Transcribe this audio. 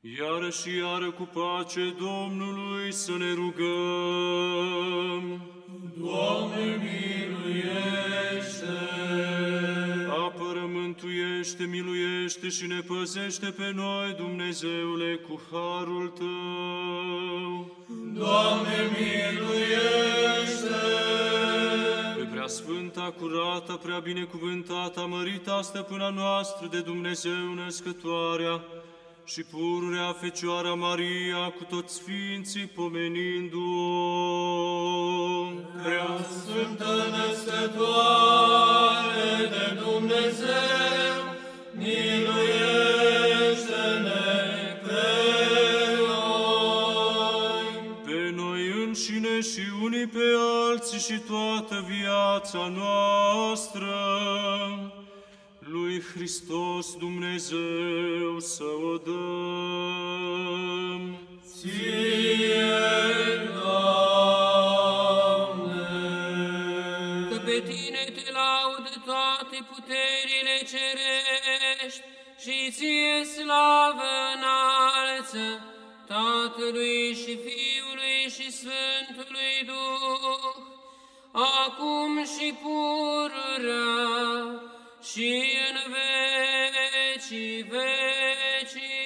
Iară și iară cu pace Domnului să ne rugăm. Doamne, miluiește! Apără, mântuiește, miluiește și ne păzește pe noi, Dumnezeule, cu harul Tău. Doamne, miluiește! Pe prea sfânta, curată, prea binecuvântată, mărita stăpâna noastră de Dumnezeu născătoarea și pururea Fecioara Maria cu toți sfinții pomenindu-o. Prea Sfântă Născătoare de Dumnezeu, miluiește-ne pe noi! Pe noi înșine și unii pe alții și toată viața noastră, lui Hristos Dumnezeu să o dăm. Ție, Doamne! Că pe tine te laudă toate puterile cerești și ție slavă înalță Tatălui și Fiului și Sfântului Duh, acum și pururea și în vecii vecii.